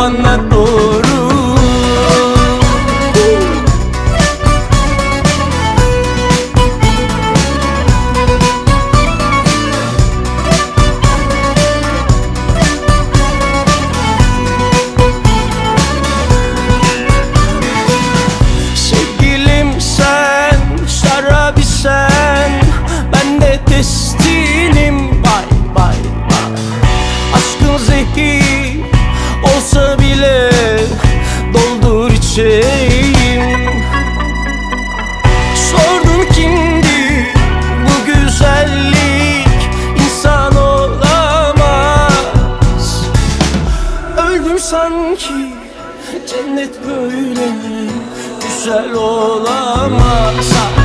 bana güzel olamaz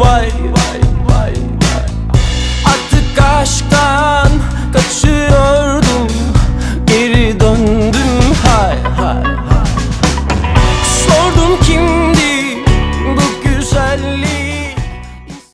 white